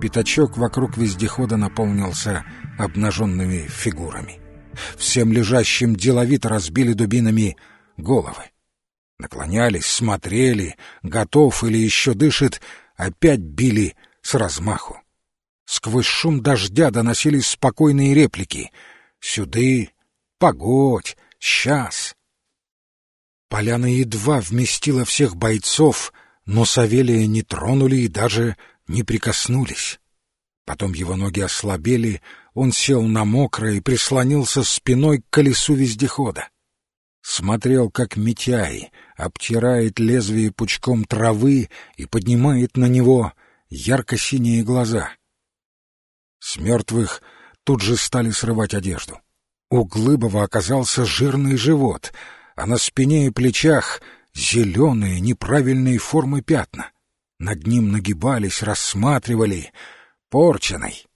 Пятачок вокруг вездехода наполнился обнаженными фигурами. Всем лежащим деловито разбили дубинами головы. Наклонялись, смотрели, готов или еще дышит, опять били с размаху. Сквозь шум дождя доносились спокойные реплики. «Сюды! Погодь! Сейчас!» Поляна едва вместила всех бойцов, но Савелия не тронули и даже не прикоснулись. Потом его ноги ослабели, он сел на мокрое и прислонился спиной к колесу вездехода. Смотрел, как Митяй обтирает лезвие пучком травы и поднимает на него ярко-синие глаза. С мертвых тут же стали срывать одежду. У Глыбова оказался жирный живот, а на спине и плечах зеленые неправильные формы пятна. Над ним нагибались, рассматривали. Порченый.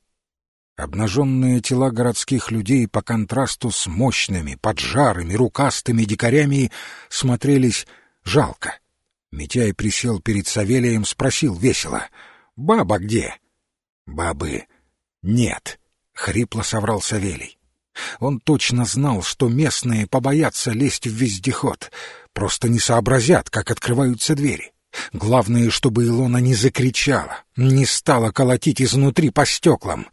Обнаженные тела городских людей по контрасту с мощными, поджарыми, рукастыми дикарями смотрелись жалко. Митяй присел перед Савелием, спросил весело. «Баба где?» «Бабы нет», — хрипло соврал Савелий. Он точно знал, что местные побоятся лезть в вездеход, просто не сообразят, как открываются двери. Главное, чтобы Илона не закричала, не стала колотить изнутри по стеклам.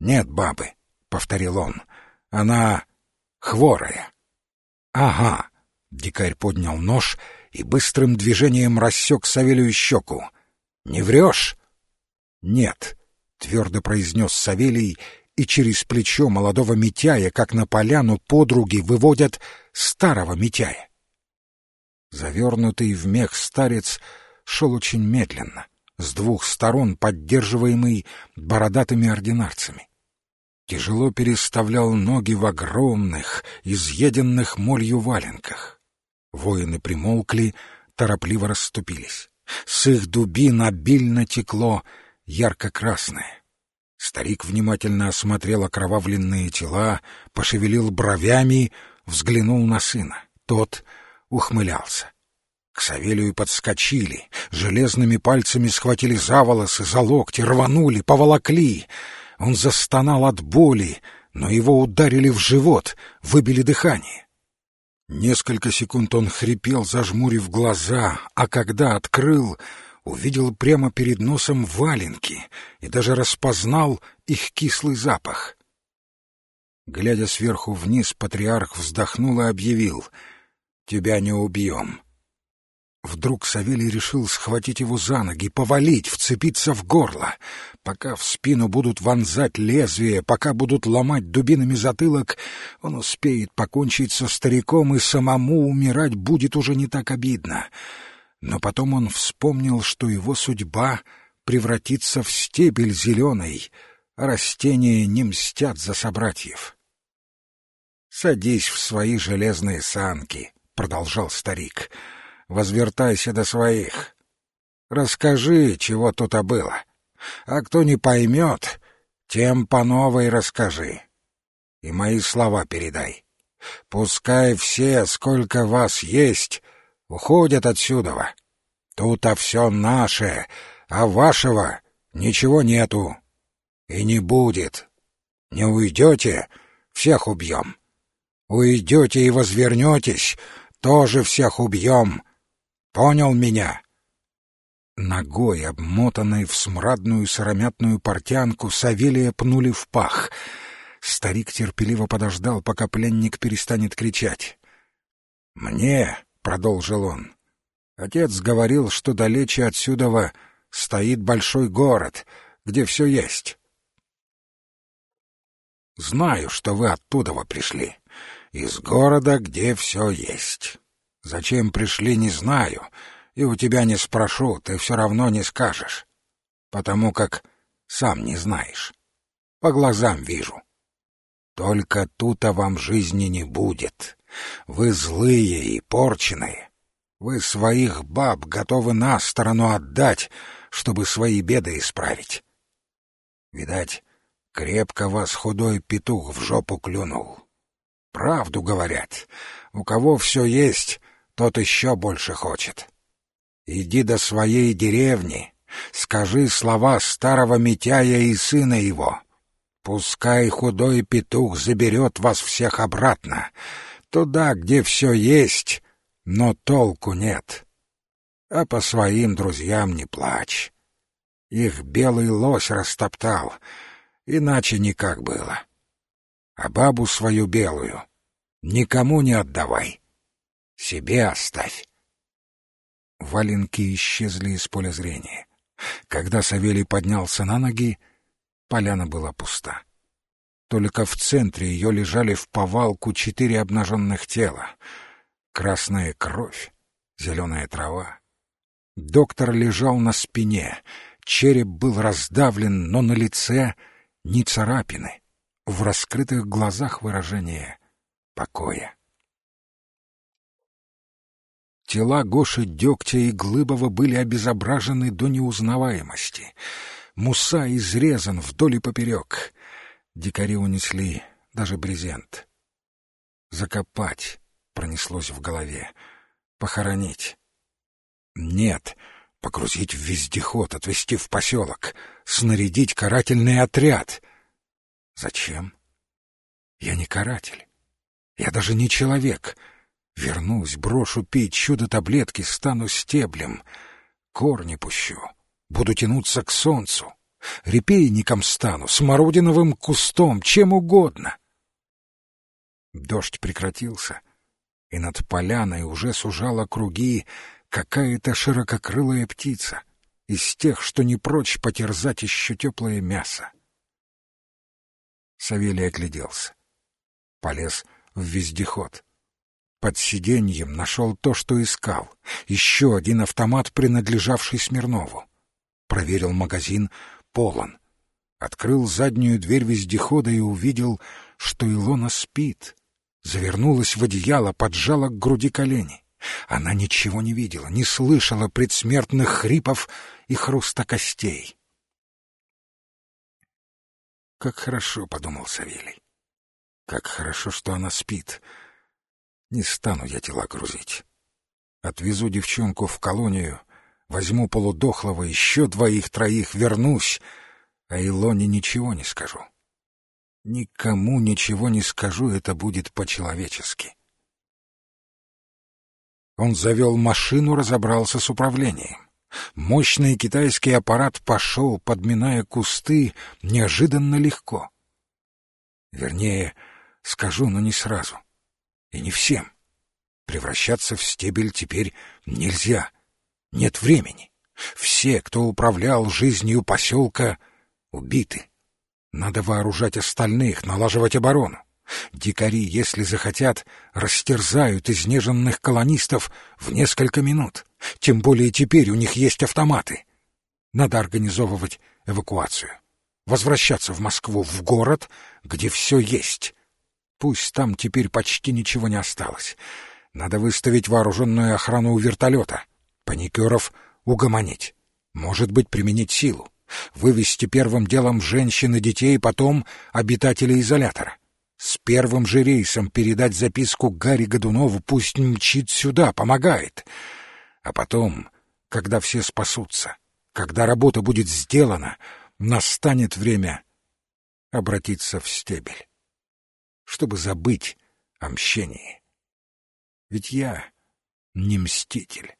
«Нет бабы», — повторил он, — «она хворая». «Ага», — дикарь поднял нож и быстрым движением рассек Савелию щеку. «Не врешь?» «Нет», — твердо произнес Савелий, и через плечо молодого Митяя, как на поляну, подруги выводят старого Митяя. Завернутый в мех старец шел очень медленно, с двух сторон поддерживаемый бородатыми ординарцами. Тяжело переставлял ноги в огромных, изъеденных молью валенках. Воины примолкли, торопливо расступились. С их дубин обильно текло ярко-красное. Старик внимательно осмотрел окровавленные тела, пошевелил бровями, взглянул на сына. Тот ухмылялся. К Савелию подскочили, железными пальцами схватили за волосы, за локти, рванули, поволокли. Он застонал от боли, но его ударили в живот, выбили дыхание. Несколько секунд он хрипел, зажмурив глаза, а когда открыл, увидел прямо перед носом валенки и даже распознал их кислый запах. Глядя сверху вниз, патриарх вздохнул и объявил — тебя не убьем». Вдруг Савелий решил схватить его за ноги, повалить, вцепиться в горло. Пока в спину будут вонзать лезвие, пока будут ломать дубинами затылок, он успеет покончить со стариком, и самому умирать будет уже не так обидно. Но потом он вспомнил, что его судьба превратится в стебель зеленый, а растения не мстят за собратьев. «Садись в свои железные санки», — продолжал старик, — «возвертайся до своих. Расскажи, чего тут было. А кто не поймет, тем по новой расскажи. И мои слова передай. Пускай все, сколько вас есть, уходят отсюда. Тут-то все наше, а вашего ничего нету. И не будет. Не уйдете — всех убьем. Уйдете и возвернетесь — тоже всех убьем. Понял меня?» Ногой, обмотанной в смрадную сыромятную портянку, Савелия пнули в пах. Старик терпеливо подождал, пока пленник перестанет кричать. «Мне», — продолжил он, — «отец говорил, что далече отсюда стоит большой город, где все есть. Знаю, что вы оттуда пришли из города, где все есть. Зачем пришли, не знаю, и у тебя не спрошу, ты все равно не скажешь, потому как сам не знаешь. По глазам вижу. Только тут-то вам жизни не будет. Вы злые и порченые. Вы своих баб готовы на сторону отдать, чтобы свои беды исправить. Видать, крепко вас худой петух в жопу клюнул. Правду говорят. У кого все есть, тот еще больше хочет. Иди до своей деревни, Скажи слова старого Митяя и сына его. Пускай худой петух заберет вас всех обратно, туда, где все есть, но толку нет. А по своим друзьям не плачь. Их белый лось растоптал, иначе никак было. А бабу свою белую никому не отдавай, себе оставь. Валенки исчезли из поля зрения. Когда Савелий поднялся на ноги, поляна была пуста. Только в центре ее лежали в повалку четыре обнаженных тела. Красная кровь, зеленая трава. Доктор лежал на спине, череп был раздавлен, но на лице ни царапины, в раскрытых глазах выражение покоя. Тела Гоши Дегтя и Глыбова были обезображены до неузнаваемости. Муса изрезан вдоль и поперек. Дикари унесли даже брезент. Закопать пронеслось в голове. Похоронить. Нет, погрузить в вездеход, отвезти в поселок, снарядить карательный отряд. Зачем? Я не каратель. Я даже не человек — Вернусь, брошу пить чудо-таблетки, стану стеблем. Корни пущу, буду тянуться к солнцу. Репейником стану, смородиновым кустом, чем угодно. Дождь прекратился, и над поляной уже сужала круги какая-то ширококрылая птица из тех, что не прочь потерзать еще теплое мясо. Савелий огляделся. Полез в вездеход — под сиденьем нашел то, что искал. Еще один автомат, принадлежавший Смирнову. Проверил магазин, полон. Открыл заднюю дверь вездехода и увидел, что Илона спит. Завернулась в одеяло, поджала к груди колени. Она ничего не видела, не слышала предсмертных хрипов и хруста костей. «Как хорошо», — подумал Савелий. «Как хорошо, что она спит». Не стану я тела грузить. Отвезу девчонку в колонию, возьму полудохлого, еще двоих-троих, вернусь, а Илоне ничего не скажу. Никому ничего не скажу, это будет по-человечески. Он завел машину, разобрался с управлением. Мощный китайский аппарат пошел, подминая кусты, неожиданно легко. Вернее, скажу, но не сразу. И не всем. Превращаться в стебель теперь нельзя. Нет времени. Все, кто управлял жизнью поселка, убиты. Надо вооружать остальных, налаживать оборону. Дикари, если захотят, растерзают изнеженных колонистов в несколько минут. Тем более теперь у них есть автоматы. Надо организовывать эвакуацию. Возвращаться в Москву, в город, где все есть. Пусть там теперь почти ничего не осталось. Надо выставить вооруженную охрану у вертолета. Паникеров угомонить. Может быть, применить силу. Вывести первым делом женщин и детей, потом обитателей изолятора. С первым же рейсом передать записку Гарри Годунову, пусть мчит сюда, помогает. А потом, когда все спасутся, когда работа будет сделана, настанет время обратиться в стебель чтобы забыть о мщении. Ведь я не мститель.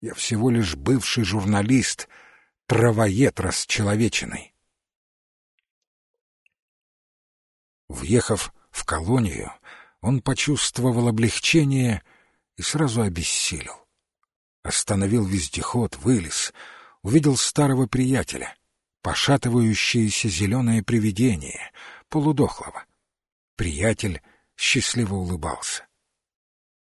Я всего лишь бывший журналист, травоед расчеловеченный. Въехав в колонию, он почувствовал облегчение и сразу обессилел. Остановил вездеход, вылез, увидел старого приятеля, пошатывающееся зеленое привидение, полудохлого. Приятель счастливо улыбался.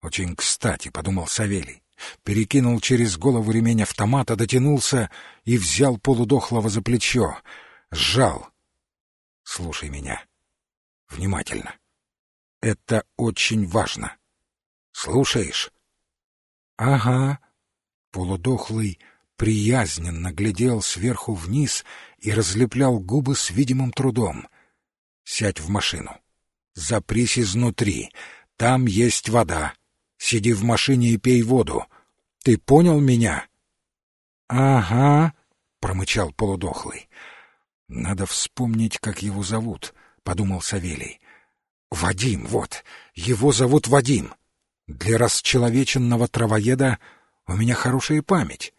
«Очень кстати», — подумал Савелий. Перекинул через голову ремень автомата, дотянулся и взял полудохлого за плечо. Сжал. «Слушай меня. Внимательно. Это очень важно. Слушаешь?» «Ага». Полудохлый приязненно глядел сверху вниз и разлеплял губы с видимым трудом. «Сядь в машину. Запрись изнутри. Там есть вода. Сиди в машине и пей воду. Ты понял меня? — Ага, — промычал полудохлый. «Надо вспомнить, как его зовут», — подумал Савелий. «Вадим, вот, его зовут Вадим. Для расчеловеченного травоеда у меня хорошая память.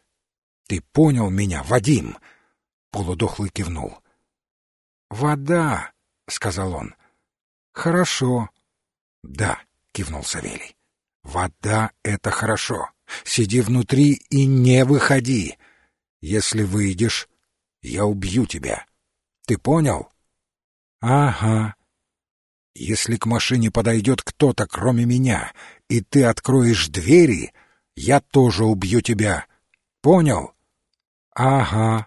Ты понял меня, Вадим?» Полудохлый кивнул. «Вода», — сказал он. «Хорошо». «Да», — кивнул Савелий. «Вода — это хорошо. Сиди внутри и не выходи. Если выйдешь, я убью тебя. Ты понял?» «Ага». «Если к машине подойдет кто-то, кроме меня, и ты откроешь двери, я тоже убью тебя. Понял?» «Ага».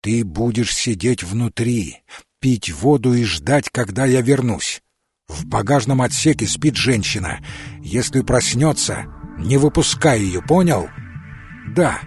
«Ты будешь сидеть внутри, пить воду и ждать, когда я вернусь. В багажном отсеке спит женщина. Если проснется, не выпускай ее, понял?» «Да».